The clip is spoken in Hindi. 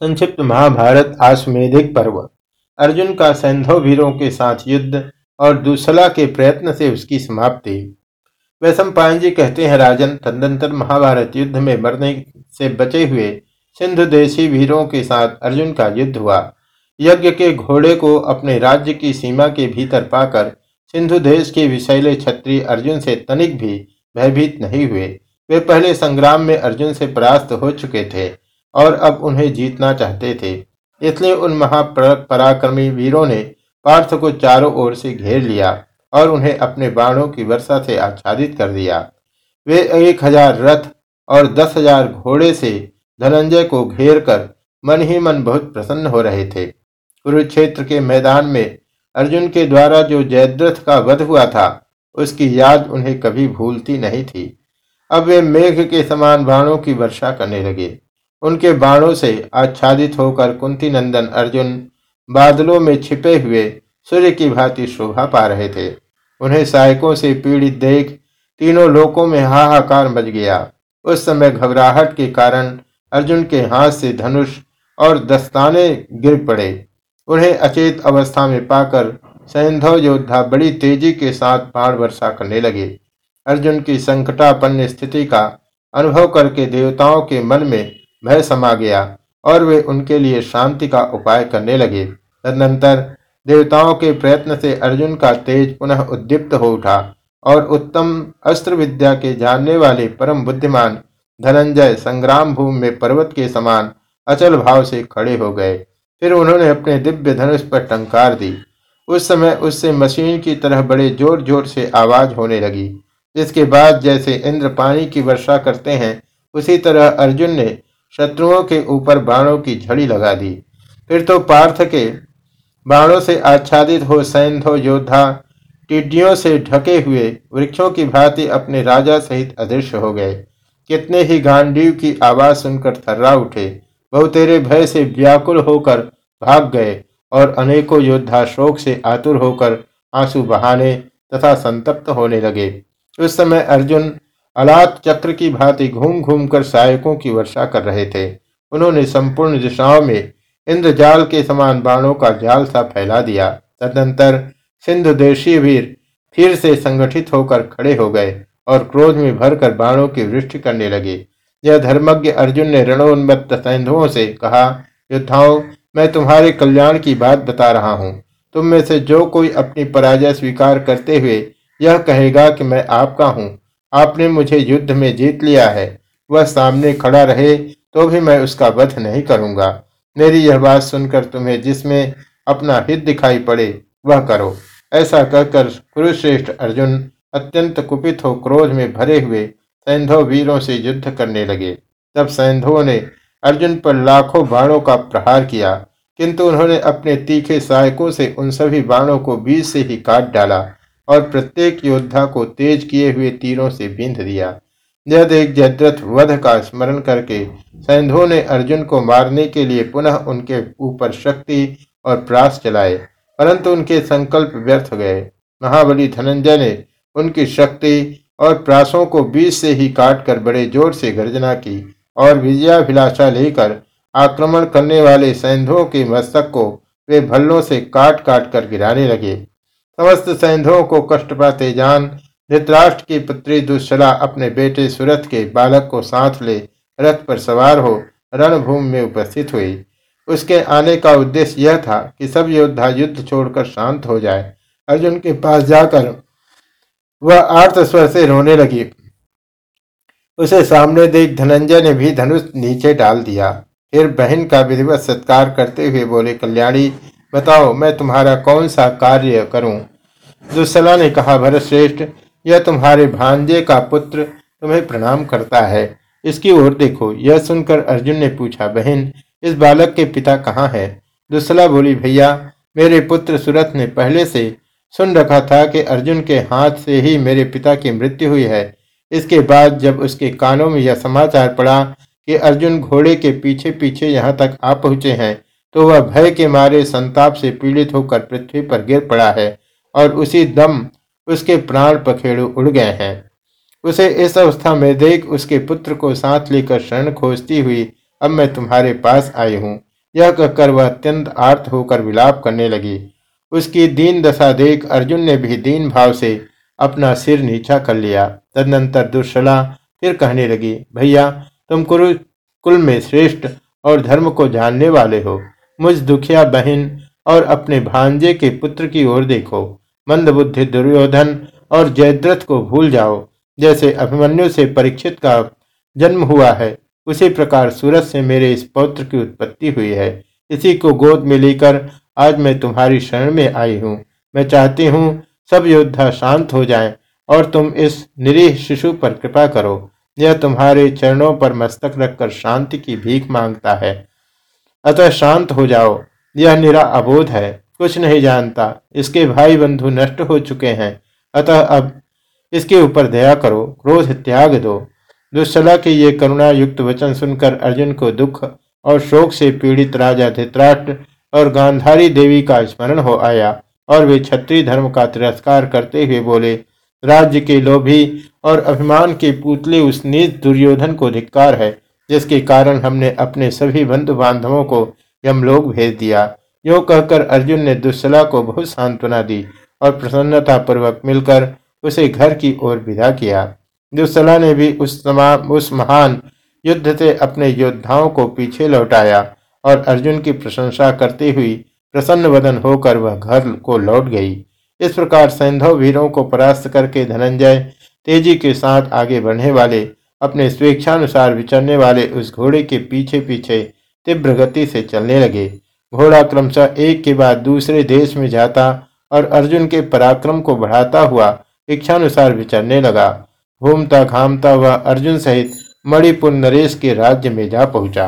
संक्षिप्त महाभारत आश्वेधिक पर्व। अर्जुन का सैंधव वीरों के साथ युद्ध और दूसला के प्रयत्न से उसकी समाप्ति। वैशम जी कहते हैं, राजन तदंतर महाभारत युद्ध में मरने से बचे हुए सिंधु देशी वीरों के साथ अर्जुन का युद्ध हुआ। यज्ञ के घोड़े को अपने राज्य की सीमा के भीतर पाकर सिंधु देश के विशैले छत्री अर्जुन से तनिक भी भयभीत नहीं हुए। वे पहले संग्राम में अर्जुन से परास्त हो चुके थे। और अब उन्हें जीतना चाहते थे। इसलिए उन महापराक्रमी वीरों ने पार्थ को चारों ओर से घेर लिया और उन्हें अपने बाणों की वर्षा से आच्छादित कर दिया। वे एक हज़ार रथ और दस हज़ार घोड़े से धनंजय को घेर कर मन ही मन बहुत प्रसन्न हो रहे थे। कुरुक्षेत्र के मैदान में अर्जुन के द्वारा जो जयद्रथ का वध हुआ था, उसकी याद उन्हें कभी भूलती नहीं थी। अब वे मेघ के समान बाणों की वर्षा करने लगे। उनके बाणों से आच्छादित होकर कुंती नंदन अर्जुन बादलों में छिपे हुए सूर्य की भांति शोभा पा रहे थे। उन्हें सहायकों से पीड़ित देख तीनों लोकों में हाहाकार मच गया। उस समय घबराहट के कारण अर्जुन के हाथ से धनुष और दस्ताने गिर पड़े। उन्हें अचेत अवस्था में पाकर सैंधव योद्धा बड़ी तेज़ी के साथ बाण वर्षा करने लगे। अर्जुन की संकटापन्न स्थिति का अनुभव करके देवताओं के मन में भय समा गया और वे उनके लिए शांति का उपाय करने लगे। तदनंतर देवताओं के प्रयत्न से अर्जुन का तेज पुनः उद्दीप्त हो उठा और उत्तम अस्त्र विद्या के जानने वाले परम बुद्धिमान धनंजय संग्राम भूमि में पर्वत के समान अचल भाव से खड़े हो गए। फिर उन्होंने अपने दिव्य धनुष पर टंकार दी। उस समय उससे मशीन की तरह बड़े ज़ोर ज़ोर से आवाज़ होने लगी। जिसके बाद जैसे इंद्र पानी की वर्षा करते हैं, उसी तरह अर्जुन ने शत्रुओं के ऊपर बाणों की झड़ी लगा दी। फिर तो पार्थ के बाणों से आच्छादित हो सैंधो योद्धा, टिड्डियों से ढके हुए वृक्षों की भांति अपने राजा सहित अदृश्य हो गए। कितने ही गांडीव की आवाज़ सुनकर थर्रा उठे। बहुतेरे भय से व्याकुल होकर भाग गए और अनेकों योद्धा शोक से आतुर होकर आँसू बहाने तथा संतप्त होने लगे। उस समय अर्जुन अलात चक्र की भांति घूम घूम कर सहायकों की वर्षा कर रहे थे। उन्होंने संपूर्ण दिशाओं में इंद्रजाल के समान बाणों का जाल सा फैला दिया। तदनंतर सिंधु देशी वीर फिर से संगठित होकर खड़े हो गए और क्रोध में भरकर बाणों की वृष्टि करने लगे। यह धर्मज्ञ अर्जुन ने रणोन्मत्त सैंधुओं से कहा, योद्धाओं, मैं तुम्हारे कल्याण की बात बता रहा हूँ। तुम में से जो कोई अपनी पराजय स्वीकार करते हुए यह कहेगा कि मैं आपका हूँ आपने मुझे युद्ध में जीत लिया है, वह सामने खड़ा रहे तो भी मैं उसका वध नहीं करूँगा। मेरी यह बात सुनकर तुम्हें जिसमें अपना हित दिखाई पड़े, वह करो। ऐसा कहकर कुरुश्रेष्ठ अर्जुन अत्यंत कुपित हो क्रोध में भरे हुए सैंधव वीरों से युद्ध करने लगे। तब सैंधवों ने अर्जुन पर लाखों बाणों का प्रहार किया, किंतु उन्होंने अपने तीखे सहायकों से उन सभी बाणों को बीच से ही काट डाला। और प्रत्येक योद्धा को तेज किए हुए तीरों से बिंध दिया। यह देख जयद्रथ वध का स्मरण करके सैंधो ने अर्जुन को मारने के लिए पुनः उनके ऊपर शक्ति और प्रास चलाए परंतु उनके संकल्प व्यर्थ गए। महाबली धनंजय ने उनकी शक्ति और प्रासों को बीच से ही काट कर बड़े ज़ोर से गर्जना की और विजयाभिलाषा लेकर आक्रमण करने वाले सैंधों के मस्तक को वे भल्लों से काट काट कर गिराने लगे। समस्त सैंधवों को कष्ट पाते जान, धृतराष्ट्र की पुत्री दुस्सला अपने बेटे सुरथ के बालक को साथ ले रथ पर सवार हो रणभूमि में उपस्थित हुई। उसके आने का उद्देश्य यह था कि सब योद्धा युद्ध छोड़कर शांत हो जाए। अर्जुन के पास जाकर वह आर्थ स्वर से रोने लगी। उसे सामने देख धनंजय ने भी धनुष नीचे डाल दिया। फिर बहन का विधिवत सत्कार करते हुए बोले, कल्याणी बताओ, मैं तुम्हारा कौन सा कार्य करूँ? दुसला ने कहा भरत श्रेष्ठ यह तुम्हारे भांजे का पुत्र तुम्हें प्रणाम करता है। इसकी ओर देखो, यह सुनकर अर्जुन ने पूछा, बहन, इस बालक के पिता कहाँ है? दुसला बोली, भैया, मेरे पुत्र सुरथ ने पहले से सुन रखा था कि अर्जुन के हाथ से ही मेरे पिता की मृत्यु हुई है। इसके बाद जब उसके कानों में यह समाचार पड़ा कि अर्जुन घोड़े के पीछे पीछे यहाँ तक आ पहुँचे हैं तो वह भय के मारे संताप से पीड़ित होकर पृथ्वी पर गिर पड़ा है और उसी दम उसके प्राण पखेड़ू उड़ गए हैं। उसे इस अवस्था में देख उसके पुत्र को साथ लेकर शरण खोजती हुई, अब मैं तुम्हारे पास आई हूँ। यह कहकर वह अत्यंत आर्थ होकर विलाप करने लगी। उसकी दीन दशा देख अर्जुन ने भी दीन भाव से अपना सिर नीचा कर लिया। तदनंतर दुर्शला फिर कहने लगी, भैया, तुम कुरु, कुल में श्रेष्ठ और धर्म को जानने वाले हो। मुझ दुखिया बहन और अपने भांजे के पुत्र की ओर देखो। मंदबुद्धि दुर्योधन और जयद्रथ को भूल जाओ। जैसे अभिमन्यु से परीक्षित का जन्म हुआ है, उसी प्रकार सूरज से मेरे इस पौत्र की उत्पत्ति हुई है। इसी को गोद में लेकर आज मैं तुम्हारी शरण में आई हूँ। मैं चाहती हूँ सब योद्धा शांत हो जाएँ और तुम इस निरीह शिशु पर कृपा करो। यह तुम्हारे चरणों पर मस्तक रखकर शांति की भीख माँगता है। अतः शांत हो जाओ। यह निरा अबोध है। कुछ नहीं जानता। इसके भाई बंधु नष्ट हो चुके हैं। अतः अब इसके ऊपर दया करो। क्रोध त्याग दो। दुस्सला के ये करुणा युक्त वचन सुनकर अर्जुन को दुख और शोक से पीड़ित राजा धित्राष्ट्र और गांधारी देवी का स्मरण हो आया और वे क्षत्रिय धर्म का तिरस्कार करते हुए बोले, राज्य के लोभी और अभिमान के पुतले उस नीच दुर्योधन को धिक्कार है। जिसके कारण हमने अपने सभी बंधु बांधवों को यमलोक भेज दिया। यो कहकर अर्जुन ने दुस्सला को बहुत सांत्वना दी और प्रसन्नता पूर्वक मिलकर उसे घर की ओर विदा किया। दुस्सला ने भी उस उस महान युद्ध से अपने योद्धाओं को पीछे लौटाया और अर्जुन की प्रशंसा करती हुई प्रसन्न वदन होकर वह घर को लौट गई। इस प्रकार सैंधव वीरों को परास्त करके धनंजय तेज़ी के साथ आगे बढ़ने वाले अपने स्वेच्छानुसार विचरने वाले उस घोड़े के पीछे पीछे तीव्र गति से चलने लगे। घोड़ा क्रमशः एक के बाद दूसरे देश में जाता और अर्जुन के पराक्रम को बढ़ाता हुआ इच्छानुसार विचरने लगा। घूमता घामता वह अर्जुन सहित मणिपुर नरेश के राज्य में जा पहुँचा।